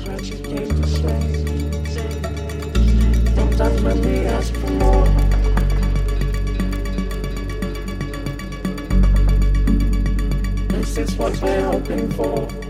He you came to say. Sometimes when we ask for more. This is what we're hoping for.